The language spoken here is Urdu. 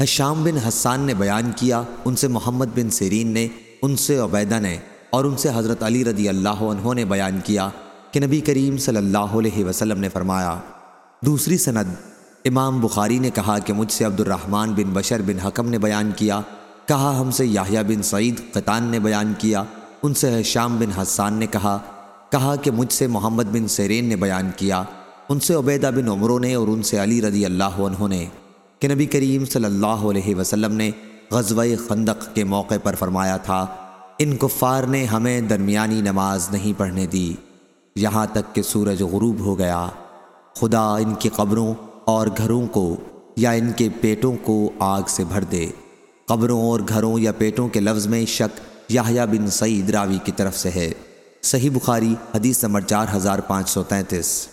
حشام بن حسان نے بیان کیا، ان سے محمد بن سیرین نے، ان سے عبیدہ نے، اور ان سے حضرت علی رضی اللہ عنہ نے بیان کیا کہ نبی کریم صلی اللہ علیہ وسلم نے فرمایا، دوسری سند امام بخاری نے کہا کہ مجھ سے عبد الرحمن بن بشر بن حکم نے بیان کیا، کہا ہم سے یاہیا بن سعید قطان نے بیان کیا، ان سے حشام بن حسان نے کہا کہا کہ مجھ سے محمد بن سیرین نے بیان کیا، ان سے عبیدہ بن عمروں نے اور ان سے علی رضی اللہ عنہ نے۔ کہ نبی کریم صلی اللہ علیہ وسلم نے غزوہ خندق کے موقع پر فرمایا تھا، ان کفار نے ہمیں درمیانی نماز نہیں پڑھنے دی، یہاں تک کہ سورج غروب ہو گیا۔ خدا ان کی قبروں اور گھروں کو یا ان کے پیٹوں کو آگ سے بھر دے۔ قبروں اور گھروں یا پیٹوں کے لفظ میں شک یاہیا بن سعید راوی کی طرف سے ہے۔ صحیح بخاری حدیث نمبر چار ہزار پانچ سو تینتیس۔